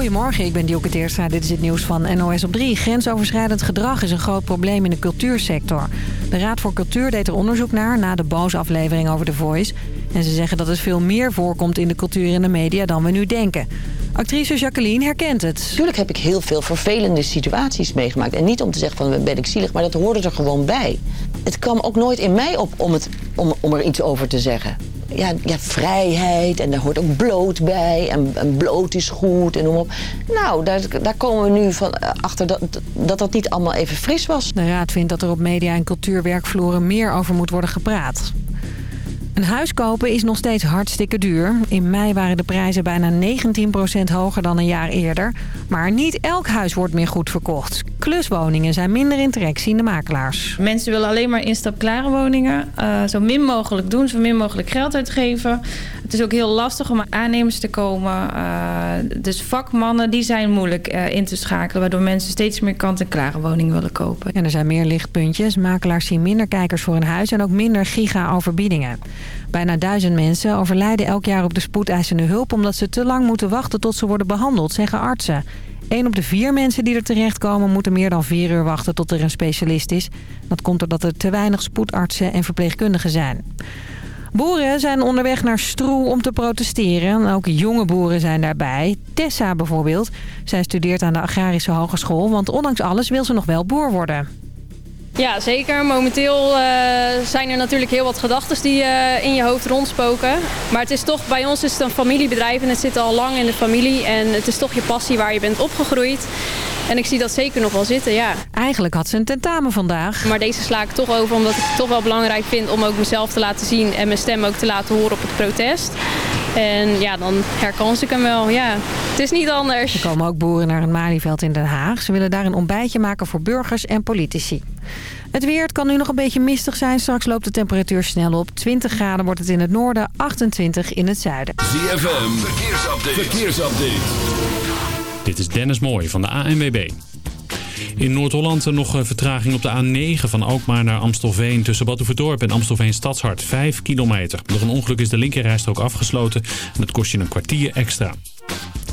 Goedemorgen, ik ben Dioke Teerstra. Dit is het nieuws van NOS op 3. Grensoverschrijdend gedrag is een groot probleem in de cultuursector. De Raad voor Cultuur deed er onderzoek naar na de boze aflevering over The Voice. En ze zeggen dat het veel meer voorkomt in de cultuur en de media dan we nu denken. Actrice Jacqueline herkent het. Natuurlijk heb ik heel veel vervelende situaties meegemaakt. En niet om te zeggen van ben ik zielig, maar dat hoorde er gewoon bij. Het kwam ook nooit in mij op om, het, om, om er iets over te zeggen ja, ja, vrijheid en daar hoort ook bloot bij. En, bloot is goed en noem op. Nou, daar, daar komen we nu van eh, achter dat, dat dat niet allemaal even fris was. De Raad vindt dat er op media- en cultuurwerkvloeren meer over moet worden gepraat. Een huis kopen is nog steeds hartstikke duur. In mei waren de prijzen bijna 19% hoger dan een jaar eerder. Maar niet elk huis wordt meer goed verkocht. Kluswoningen zijn minder in trek, zien de makelaars. Mensen willen alleen maar instapklare woningen. Uh, zo min mogelijk doen, zo min mogelijk geld uitgeven. Het is ook heel lastig om aan aannemers te komen. Uh, dus vakmannen die zijn moeilijk uh, in te schakelen... waardoor mensen steeds meer kant-en-klare woningen willen kopen. En er zijn meer lichtpuntjes. Makelaars zien minder kijkers voor een huis... en ook minder giga-overbiedingen. Bijna duizend mensen overlijden elk jaar op de spoedeisende hulp... omdat ze te lang moeten wachten tot ze worden behandeld, zeggen artsen. Een op de vier mensen die er terechtkomen moeten meer dan vier uur wachten tot er een specialist is. Dat komt doordat er te weinig spoedartsen en verpleegkundigen zijn. Boeren zijn onderweg naar Stroe om te protesteren. Ook jonge boeren zijn daarbij. Tessa bijvoorbeeld. Zij studeert aan de Agrarische Hogeschool, want ondanks alles wil ze nog wel boer worden. Ja, zeker. Momenteel uh, zijn er natuurlijk heel wat gedachten die uh, in je hoofd rondspoken. Maar het is toch, bij ons is het een familiebedrijf en het zit al lang in de familie. En het is toch je passie waar je bent opgegroeid. En ik zie dat zeker nog wel zitten, ja. Eigenlijk had ze een tentamen vandaag. Maar deze sla ik toch over omdat ik het toch wel belangrijk vind om ook mezelf te laten zien en mijn stem ook te laten horen op het protest. En ja, dan herkans ik hem wel, ja. Het is niet anders. Er komen ook boeren naar het Malieveld in Den Haag. Ze willen daar een ontbijtje maken voor burgers en politici. Het weer, het kan nu nog een beetje mistig zijn. Straks loopt de temperatuur snel op. 20 graden wordt het in het noorden, 28 in het zuiden. ZFM, verkeersupdate. verkeersupdate. Dit is Dennis Mooij van de ANWB. In Noord-Holland nog een vertraging op de A9 van Alkmaar naar Amstelveen... tussen Batuverdorp en Amstelveen Stadshart. 5 kilometer. Door een ongeluk is de linkerrijstrook afgesloten... en dat kost je een kwartier extra.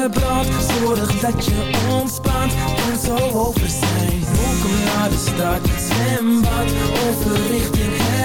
Zorg dat je ontspant en zo over zijn. Welkom naar de stad, zwembad Overrichting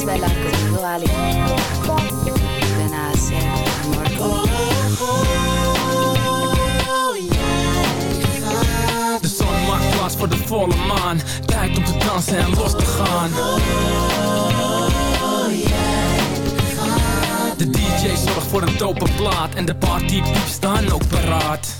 ¿Quieres bailar conmigo, Ali? Ven De zon maakt plaats voor de volle maan. Tijd om te dansen en los te gaan. De DJ zorgt voor een dope plaat. En de partypieps staan ook paraat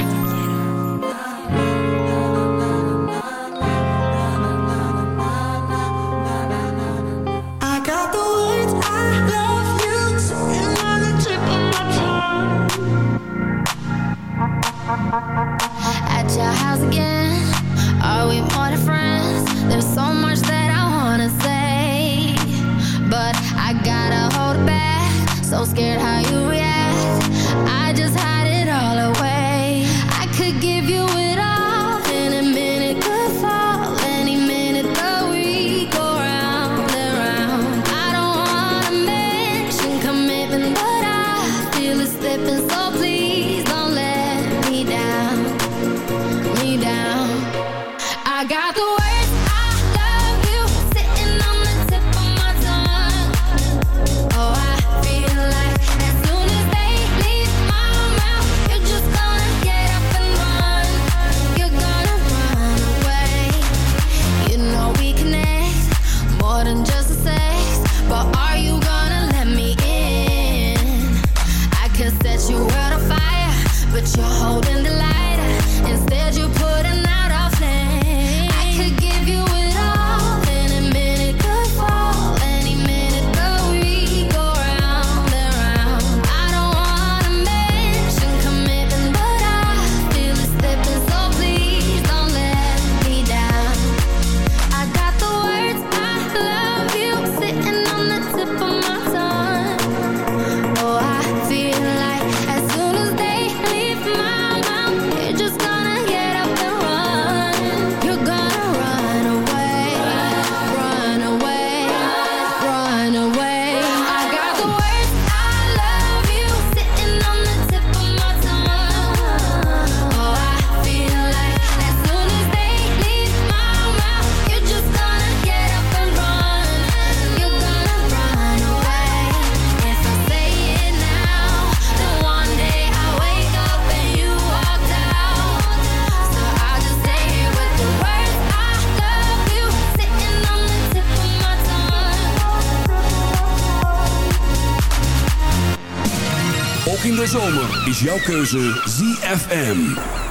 jouw keuze ZFM.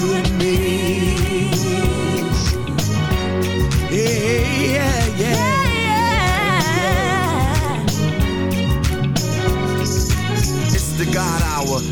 you and me.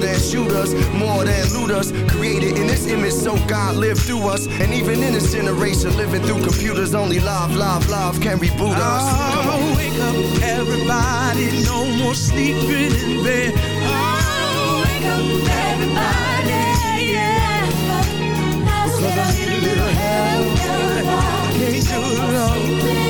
than shooters, more than looters. Created in this image so God lived through us. And even in this generation, living through computers, only love, love, love can reboot us. Come on. Oh, wake up, everybody. No more sleeping in bed. Oh, wake up, everybody. Yeah. Cause I need a little help. Can't do it alone.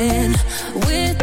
when we're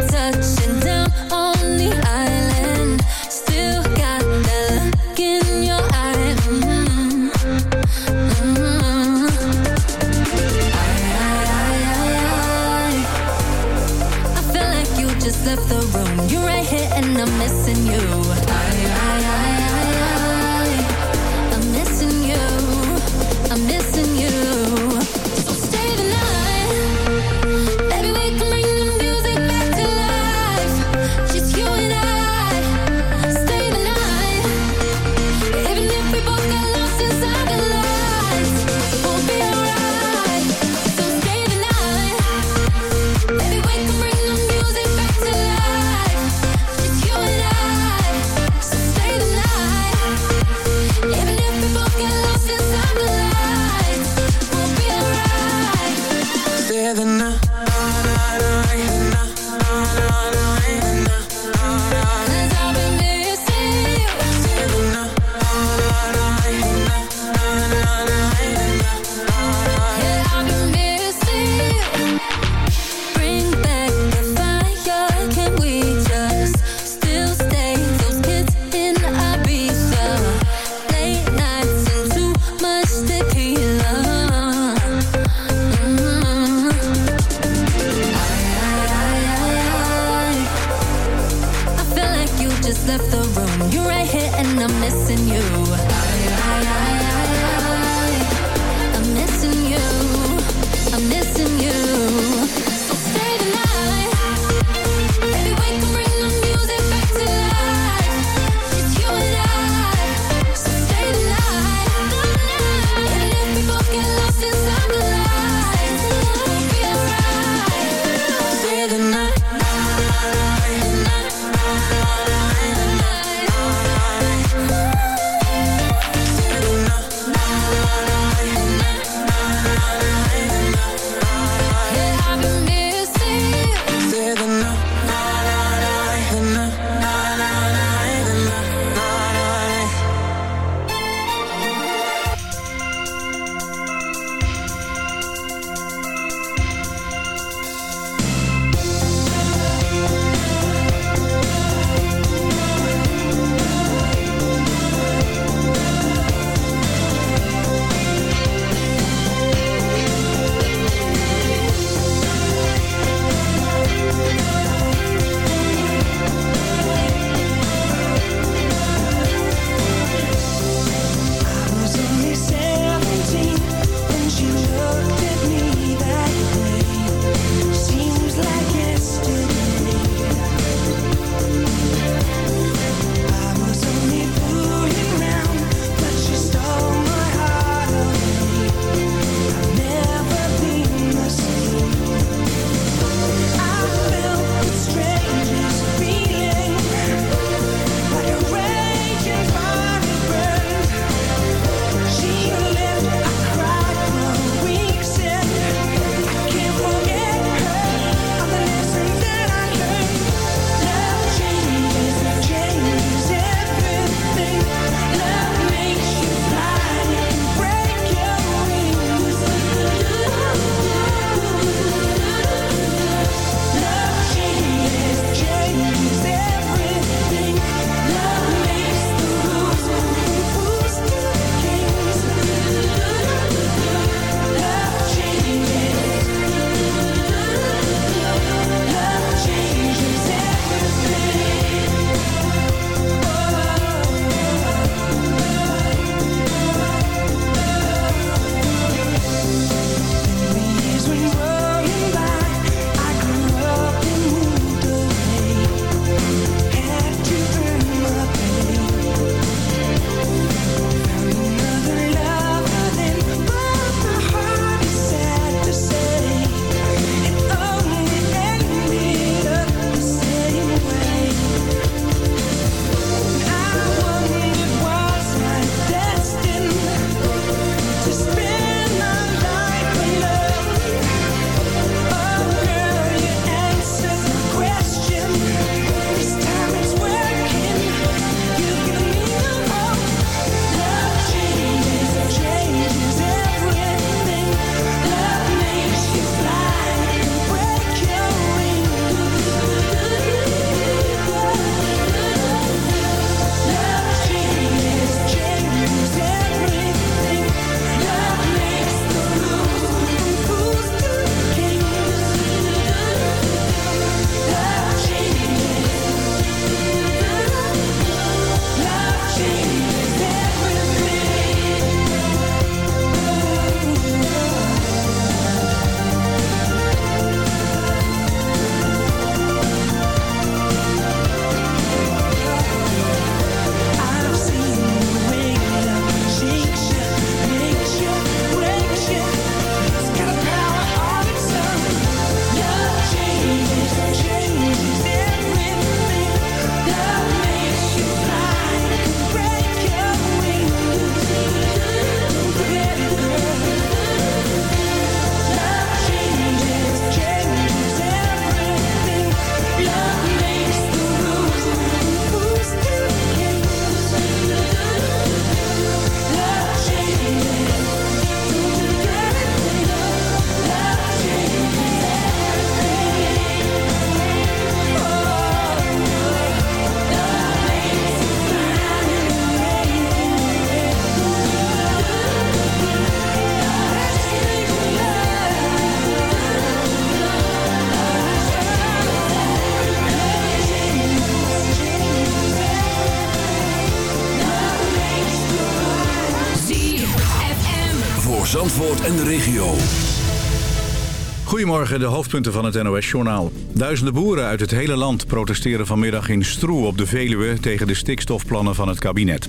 Goedemorgen, de hoofdpunten van het NOS-journaal. Duizenden boeren uit het hele land protesteren vanmiddag in Stroe op de Veluwe... tegen de stikstofplannen van het kabinet.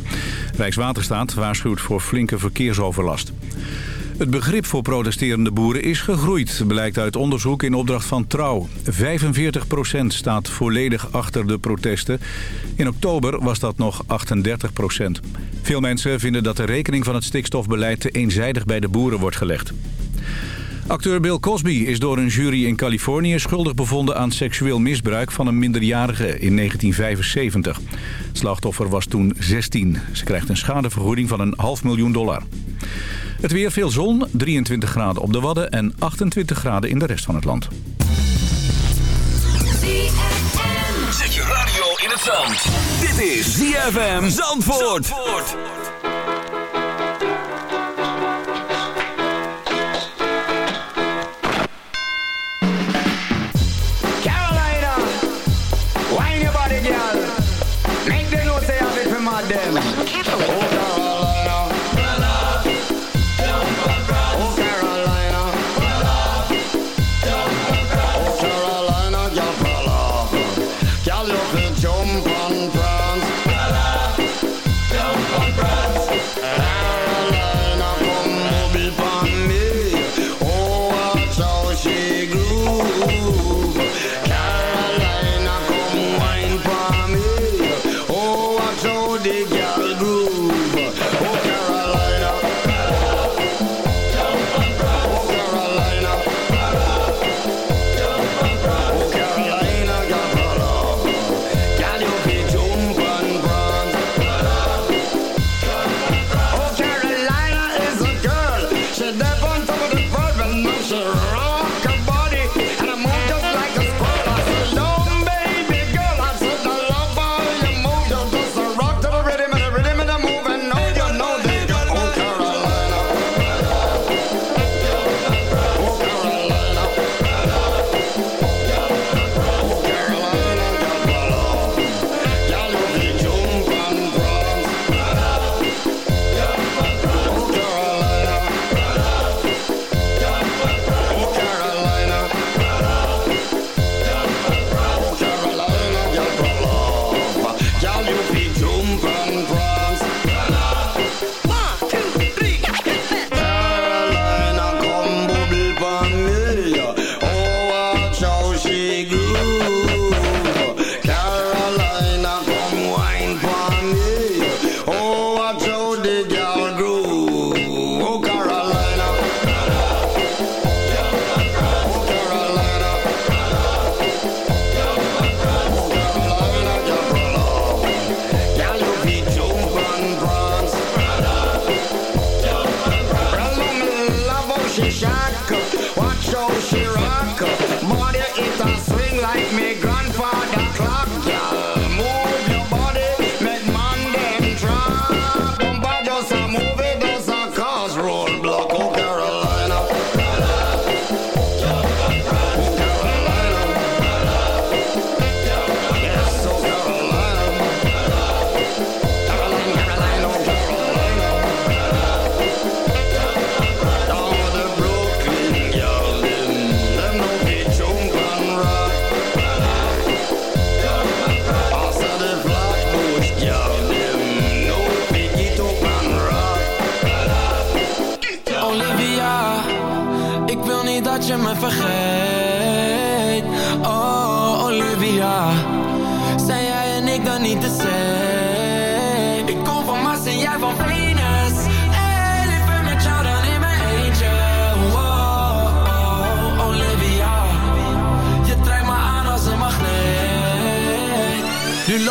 Rijkswaterstaat waarschuwt voor flinke verkeersoverlast. Het begrip voor protesterende boeren is gegroeid, blijkt uit onderzoek in opdracht van Trouw. 45% staat volledig achter de protesten. In oktober was dat nog 38% Veel mensen vinden dat de rekening van het stikstofbeleid te eenzijdig bij de boeren wordt gelegd. Acteur Bill Cosby is door een jury in Californië schuldig bevonden aan seksueel misbruik van een minderjarige in 1975. Het slachtoffer was toen 16. Ze krijgt een schadevergoeding van een half miljoen dollar. Het weer veel zon, 23 graden op de Wadden en 28 graden in de rest van het land. Zet je radio in het zand. Dit is ZFM Zandvoort. Zandvoort.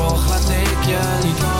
toch laat ik je niet.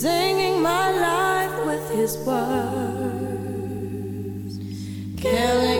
singing my life with his words, killing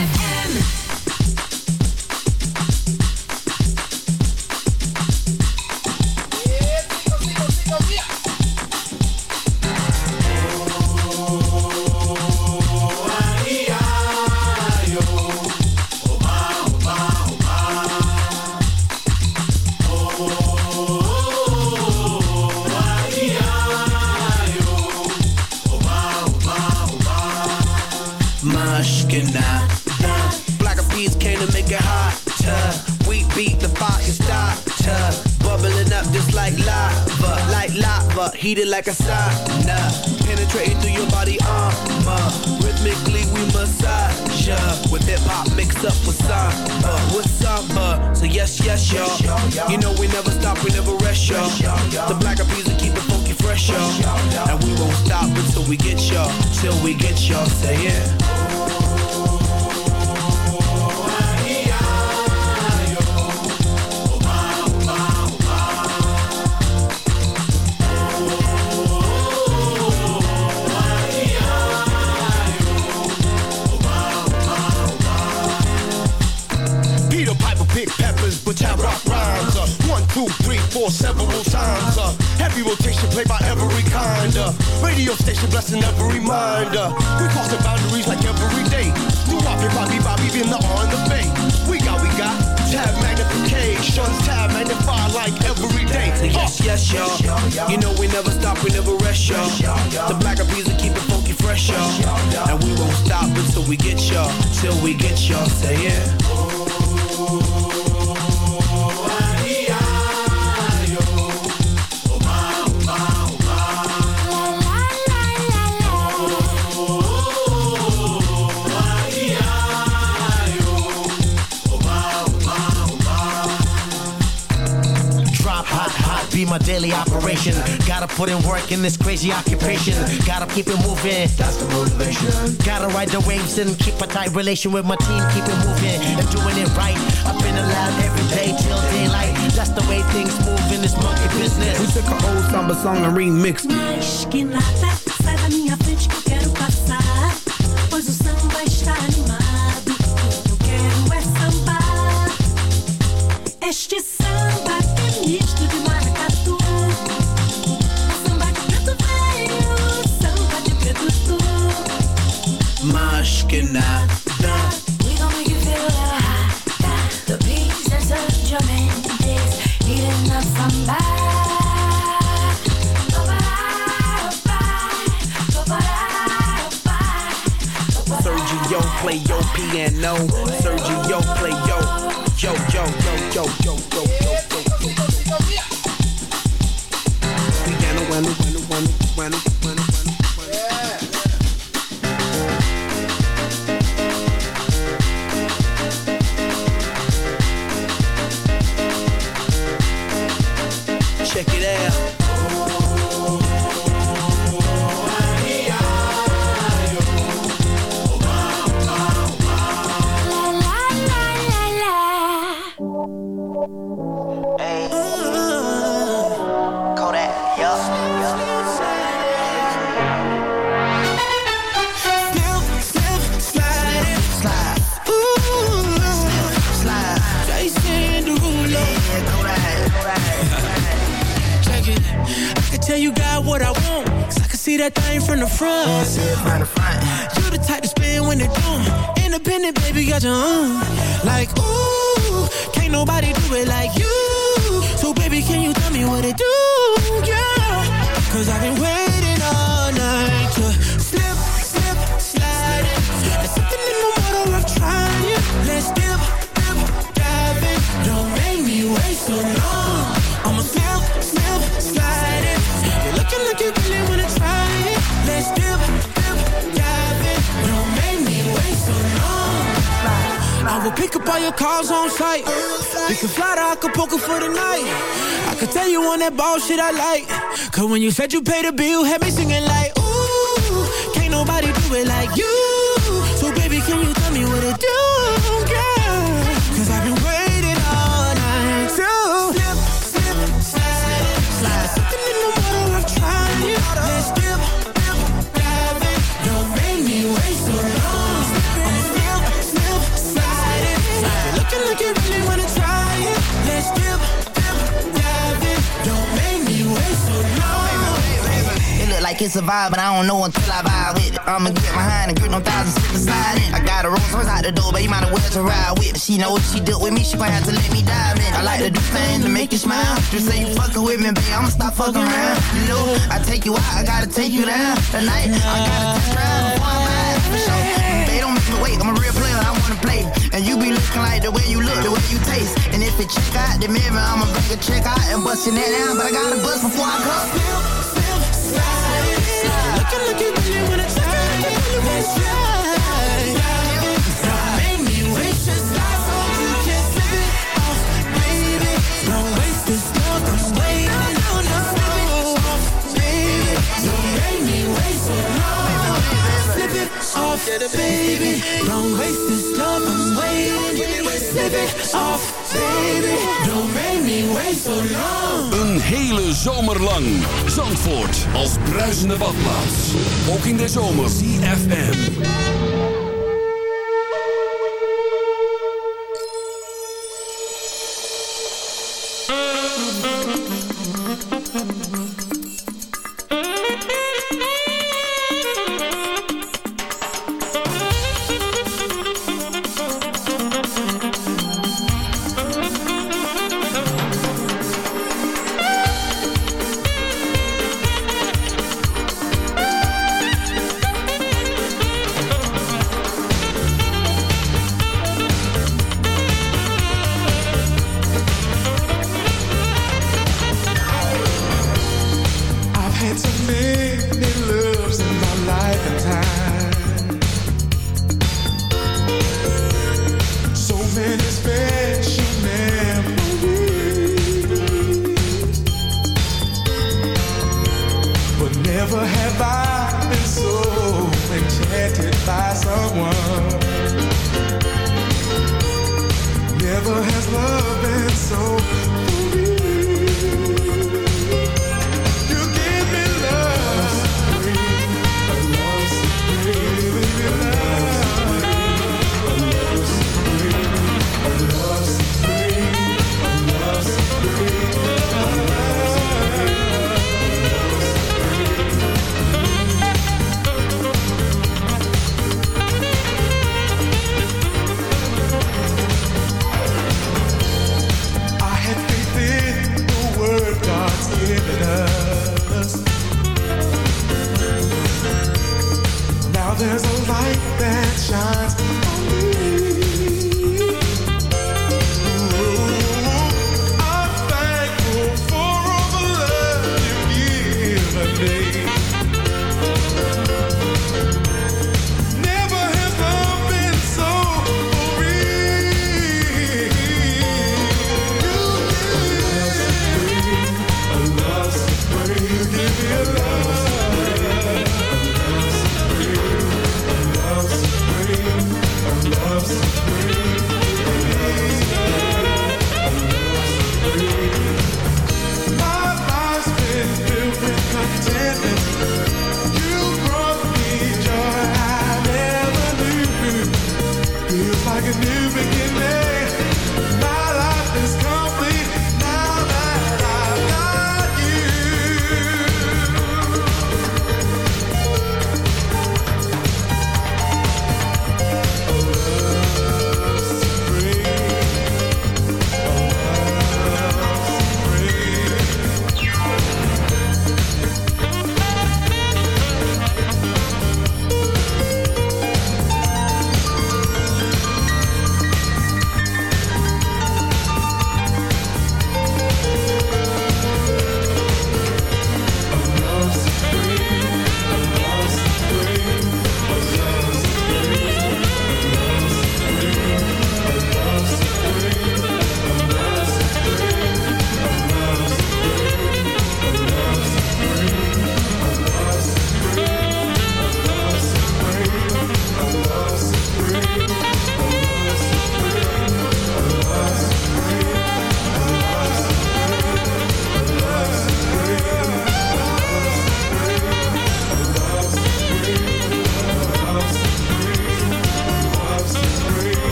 Four, several times. Uh, heavy rotation played by every kind. Uh, radio station blessing every mind. Uh, we crossing boundaries like every day. New Bobby, Bobby, Bobby, in the on the bay. We got, we got tab magnification, tab magnify like every day. So yes, yes, y'all. You know we never stop, we never rest, y'all. The black of will keep it funky fresh, y'all. And we won't stop until we get y'all, till we get y'all. Say yeah. My daily operation. Gotta put in work in this crazy occupation. Gotta keep it moving. That's the motivation. Gotta ride the waves and keep a tight relation with my team. Keep it moving and doing it right. I've been lab every day till daylight. That's the way things move in this monkey business. We took an old samba song and remixed it. Mas que nada, sai da minha frente que eu quero passar. Pois o samba está animado. Eu quero é sambar. Este samba que é misto Mas que nada. We gon' make you feel a little hot. The beats and such your mendes heating up samba. Sergio play your piano. Sergio Cause when you said you paid the bill, had me singing like, ooh, can't nobody do it like you. It's a vibe, but I don't know until I vibe with it. I'ma get behind and grip no thousand slip beside it. I got a Rolls Royce out the door, but you might as well to ride with. She know if she dealt with me, she gon' have to let me dive in. I like to do things to make you smile. Just say you fucking with me, babe, I'ma stop fucking around. You know, I take you out, I gotta take you down. Tonight, I gotta test drive before. For sure. They don't make me wait, I'm a real player, I wanna play. And you be looking like the way you look, the way you taste. And if it check out the mirror, I'ma bring a check out and bust your neck down. But I gotta bust before I come. You really wanna try it. Really wanna try it off, baby. Don't waste this love, I'm waiting. Slip it off, baby. Don't make me wait so long. Een hele zomer lang. Zandvoort als bruisende badplaats. Ook in de zomer. CFM.